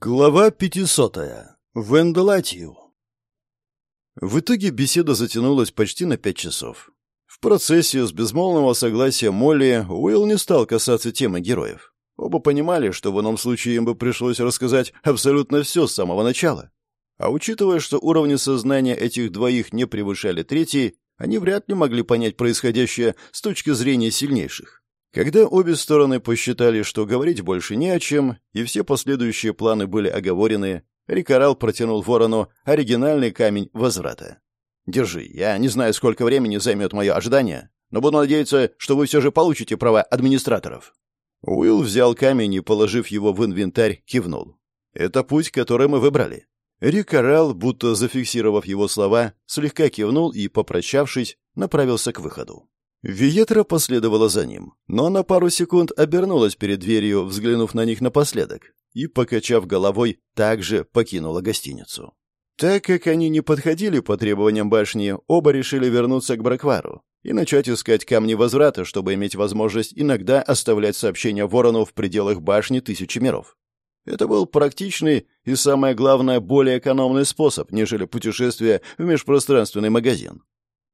Глава 500. Венделатию. В итоге беседа затянулась почти на пять часов. В процессе с безмолвного согласия Молли Уилл не стал касаться темы героев. Оба понимали, что в ином случае им бы пришлось рассказать абсолютно все с самого начала. А учитывая, что уровни сознания этих двоих не превышали третий, они вряд ли могли понять происходящее с точки зрения сильнейших. Когда обе стороны посчитали, что говорить больше не о чем, и все последующие планы были оговорены, Рикарал протянул ворону оригинальный камень возврата. «Держи, я не знаю, сколько времени займет мое ожидание, но буду надеяться, что вы все же получите права администраторов». Уилл взял камень и, положив его в инвентарь, кивнул. «Это путь, который мы выбрали». Рикарал, будто зафиксировав его слова, слегка кивнул и, попрощавшись, направился к выходу. Виетра последовала за ним, но на пару секунд обернулась перед дверью, взглянув на них напоследок, и, покачав головой, также покинула гостиницу. Так как они не подходили по требованиям башни, оба решили вернуться к Браквару и начать искать камни возврата, чтобы иметь возможность иногда оставлять сообщения ворону в пределах башни Тысячи Миров. Это был практичный и, самое главное, более экономный способ, нежели путешествие в межпространственный магазин.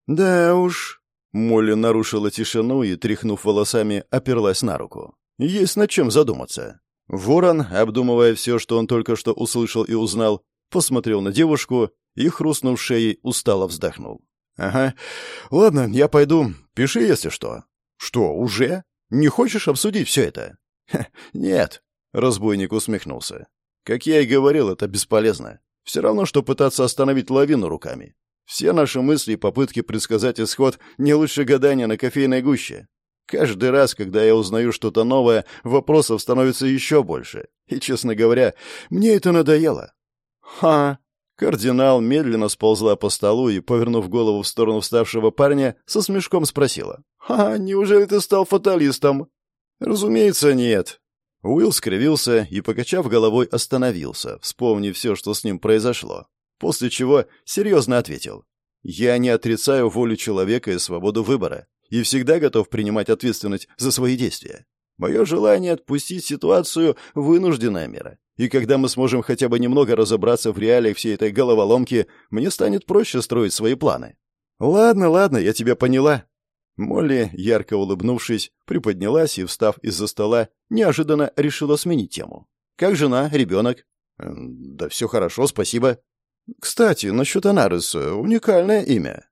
Да уж, Молли нарушила тишину и, тряхнув волосами, оперлась на руку. Есть над чем задуматься. Ворон, обдумывая все, что он только что услышал и узнал, посмотрел на девушку и, хрустнув шеей, устало вздохнул. «Ага. Ладно, я пойду. Пиши, если что». «Что, уже? Не хочешь обсудить все это?» «Нет», — разбойник усмехнулся. «Как я и говорил, это бесполезно. Все равно, что пытаться остановить лавину руками. Все наши мысли и попытки предсказать исход не лучше гадания на кофейной гуще. Каждый раз, когда я узнаю что-то новое, вопросов становится еще больше. И, честно говоря, мне это надоело. Ха! Кардинал медленно сползла по столу и, повернув голову в сторону вставшего парня, со смешком спросила. «Ха, неужели ты стал фаталистом?» «Разумеется, нет». Уилл скривился и, покачав головой, остановился, вспомнив все, что с ним произошло после чего серьезно ответил. «Я не отрицаю волю человека и свободу выбора, и всегда готов принимать ответственность за свои действия. Мое желание отпустить ситуацию — вынужденная мера. И когда мы сможем хотя бы немного разобраться в реалиях всей этой головоломки, мне станет проще строить свои планы». «Ладно, ладно, я тебя поняла». Молли, ярко улыбнувшись, приподнялась и, встав из-за стола, неожиданно решила сменить тему. «Как жена, ребенок?» «Да все хорошо, спасибо». «Кстати, насчет Анареса. Уникальное имя».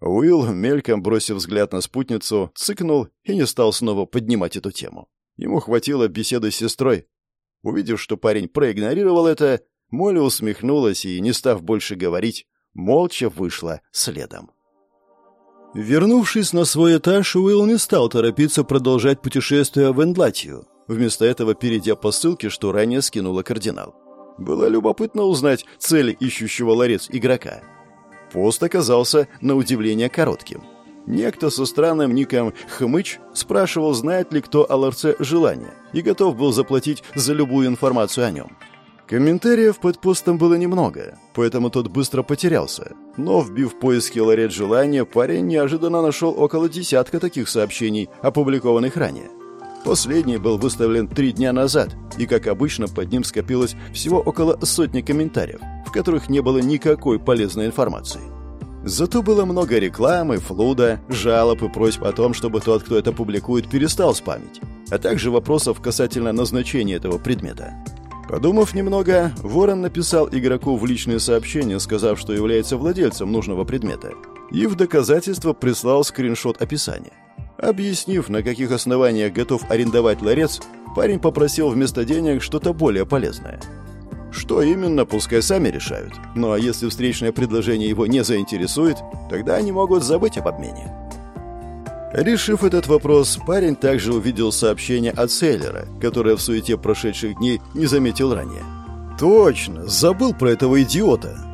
Уилл, мельком бросив взгляд на спутницу, цыкнул и не стал снова поднимать эту тему. Ему хватило беседы с сестрой. Увидев, что парень проигнорировал это, Молли усмехнулась и, не став больше говорить, молча вышла следом. Вернувшись на свой этаж, Уилл не стал торопиться продолжать путешествие в Эндлатию, вместо этого перейдя по ссылке, что ранее скинула кардинал. Было любопытно узнать цели ищущего ларец игрока. Пост оказался, на удивление, коротким. Некто со странным ником «Хмыч» спрашивал, знает ли кто о ларце желания, и готов был заплатить за любую информацию о нем. Комментариев под постом было немного, поэтому тот быстро потерялся. Но, вбив в поиски ларец желания, парень неожиданно нашел около десятка таких сообщений, опубликованных ранее. Последний был выставлен три дня назад, и, как обычно, под ним скопилось всего около сотни комментариев, в которых не было никакой полезной информации. Зато было много рекламы, флуда, жалоб и просьб о том, чтобы тот, кто это публикует, перестал спамить, а также вопросов касательно назначения этого предмета. Подумав немного, Ворон написал игроку в личные сообщения, сказав, что является владельцем нужного предмета, и в доказательство прислал скриншот описания. Объяснив, на каких основаниях готов арендовать ларец, парень попросил вместо денег что-то более полезное. Что именно, пускай сами решают. Ну а если встречное предложение его не заинтересует, тогда они могут забыть об обмене. Решив этот вопрос, парень также увидел сообщение от Сейлера, которое в суете прошедших дней не заметил ранее. «Точно! Забыл про этого идиота!»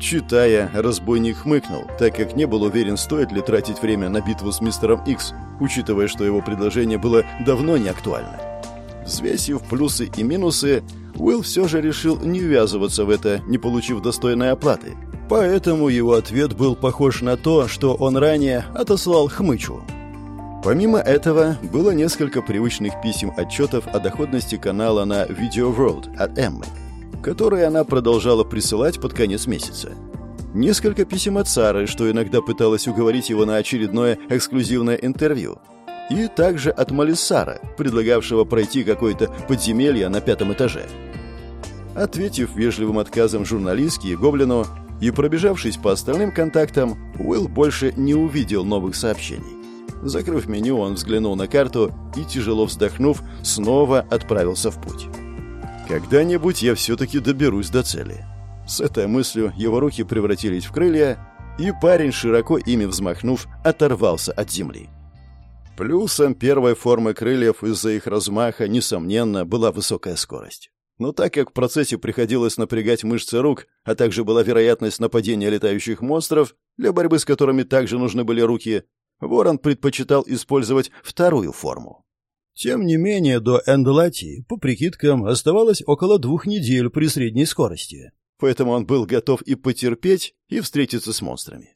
Читая, разбойник хмыкнул, так как не был уверен, стоит ли тратить время на битву с мистером Икс, учитывая, что его предложение было давно не актуально. Взвесив плюсы и минусы, Уилл все же решил не ввязываться в это, не получив достойной оплаты. Поэтому его ответ был похож на то, что он ранее отослал хмычу. Помимо этого, было несколько привычных писем отчетов о доходности канала на Video World от Эммы. Которые она продолжала присылать под конец месяца. Несколько писем от Сары, что иногда пыталась уговорить его на очередное эксклюзивное интервью. И также от Малиссара, предлагавшего пройти какое-то подземелье на пятом этаже. Ответив вежливым отказом журналистке и Гоблину и пробежавшись по остальным контактам, Уилл больше не увидел новых сообщений. Закрыв меню, он взглянул на карту и, тяжело вздохнув, снова отправился в путь. «Когда-нибудь я все-таки доберусь до цели». С этой мыслью его руки превратились в крылья, и парень, широко ими взмахнув, оторвался от земли. Плюсом первой формы крыльев из-за их размаха, несомненно, была высокая скорость. Но так как в процессе приходилось напрягать мышцы рук, а также была вероятность нападения летающих монстров, для борьбы с которыми также нужны были руки, Ворон предпочитал использовать вторую форму. Тем не менее, до Эндлати, по прикидкам, оставалось около двух недель при средней скорости. Поэтому он был готов и потерпеть, и встретиться с монстрами.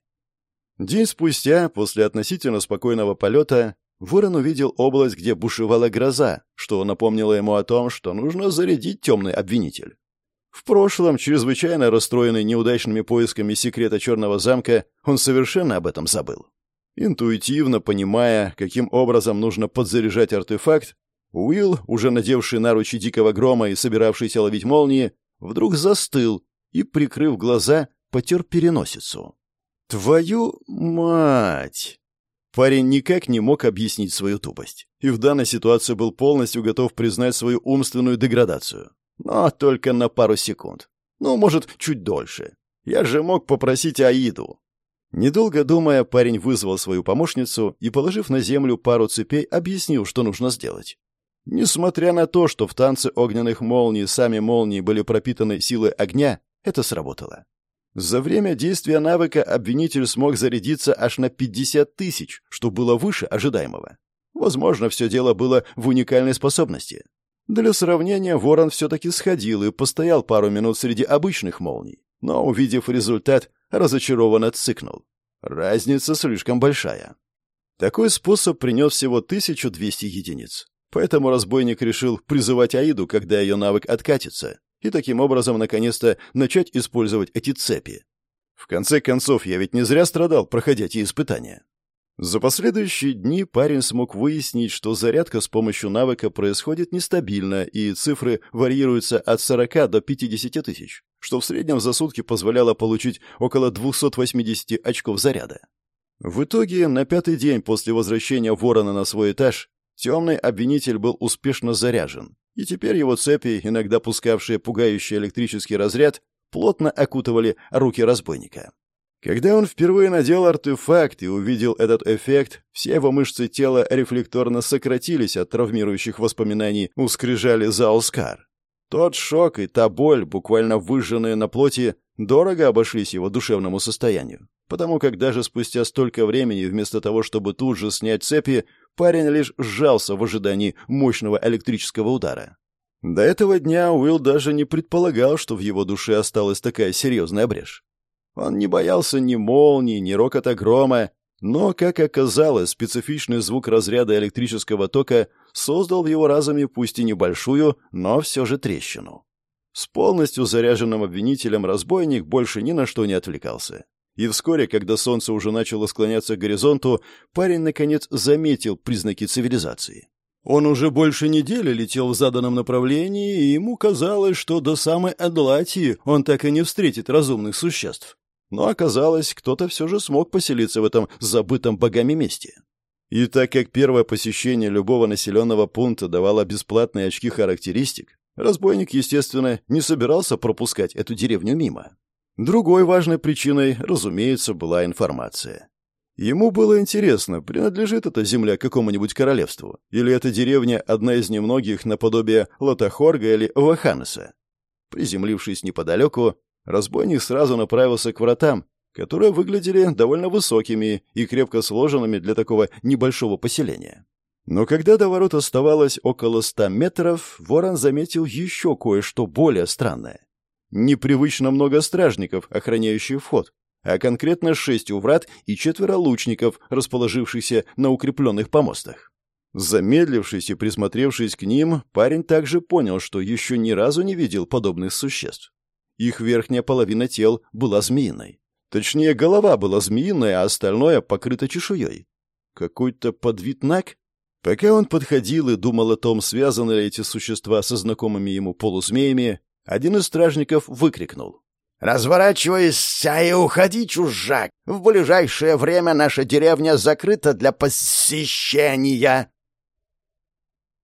День спустя, после относительно спокойного полета, Ворон увидел область, где бушевала гроза, что напомнило ему о том, что нужно зарядить темный обвинитель. В прошлом, чрезвычайно расстроенный неудачными поисками секрета Черного замка, он совершенно об этом забыл. Интуитивно понимая, каким образом нужно подзаряжать артефакт, Уилл, уже надевший наручи дикого грома и собиравшийся ловить молнии, вдруг застыл и, прикрыв глаза, потер переносицу. «Твою мать!» Парень никак не мог объяснить свою тупость, и в данной ситуации был полностью готов признать свою умственную деградацию. Но только на пару секунд. Ну, может, чуть дольше. Я же мог попросить Аиду. Недолго думая, парень вызвал свою помощницу и, положив на землю пару цепей, объяснил, что нужно сделать. Несмотря на то, что в танце огненных молний сами молнии были пропитаны силой огня, это сработало. За время действия навыка обвинитель смог зарядиться аж на 50 тысяч, что было выше ожидаемого. Возможно, все дело было в уникальной способности. Для сравнения, ворон все-таки сходил и постоял пару минут среди обычных молний, но, увидев результат, разочарованно цыкнул. Разница слишком большая. Такой способ принес всего 1200 единиц. Поэтому разбойник решил призывать Аиду, когда ее навык откатится, и таким образом наконец-то начать использовать эти цепи. В конце концов, я ведь не зря страдал, проходя эти испытания. За последующие дни парень смог выяснить, что зарядка с помощью навыка происходит нестабильно, и цифры варьируются от 40 до 50 тысяч, что в среднем за сутки позволяло получить около 280 очков заряда. В итоге, на пятый день после возвращения ворона на свой этаж, темный обвинитель был успешно заряжен, и теперь его цепи, иногда пускавшие пугающий электрический разряд, плотно окутывали руки разбойника. Когда он впервые надел артефакт и увидел этот эффект, все его мышцы тела рефлекторно сократились от травмирующих воспоминаний у скрижали Заускар. Тот шок и та боль, буквально выжженные на плоти, дорого обошлись его душевному состоянию. Потому как даже спустя столько времени, вместо того, чтобы тут же снять цепи, парень лишь сжался в ожидании мощного электрического удара. До этого дня Уилл даже не предполагал, что в его душе осталась такая серьезная брешь. Он не боялся ни молнии, ни рокота грома, но, как оказалось, специфичный звук разряда электрического тока создал в его разуме пусть и небольшую, но все же трещину. С полностью заряженным обвинителем разбойник больше ни на что не отвлекался. И вскоре, когда солнце уже начало склоняться к горизонту, парень, наконец, заметил признаки цивилизации. Он уже больше недели летел в заданном направлении, и ему казалось, что до самой Адлатии он так и не встретит разумных существ. Но оказалось, кто-то все же смог поселиться в этом забытом богами месте. И так как первое посещение любого населенного пункта давало бесплатные очки характеристик, разбойник, естественно, не собирался пропускать эту деревню мимо. Другой важной причиной, разумеется, была информация. Ему было интересно, принадлежит эта земля какому-нибудь королевству, или эта деревня одна из немногих наподобие Лотахорга или Ваханеса. Приземлившись неподалеку, разбойник сразу направился к вратам, которые выглядели довольно высокими и крепко сложенными для такого небольшого поселения. Но когда до ворот оставалось около ста метров, ворон заметил еще кое-что более странное. Непривычно много стражников, охраняющих вход, а конкретно шесть у врат и четверо лучников, расположившихся на укрепленных помостах. Замедлившись и присмотревшись к ним, парень также понял, что еще ни разу не видел подобных существ. Их верхняя половина тел была змеиной. Точнее, голова была змеиная, а остальное покрыто чешуей. Какой-то подвид наг? Пока он подходил и думал о том, связаны ли эти существа со знакомыми ему полузмеями, один из стражников выкрикнул. «Разворачивайся и уходи, чужак! В ближайшее время наша деревня закрыта для посещения!»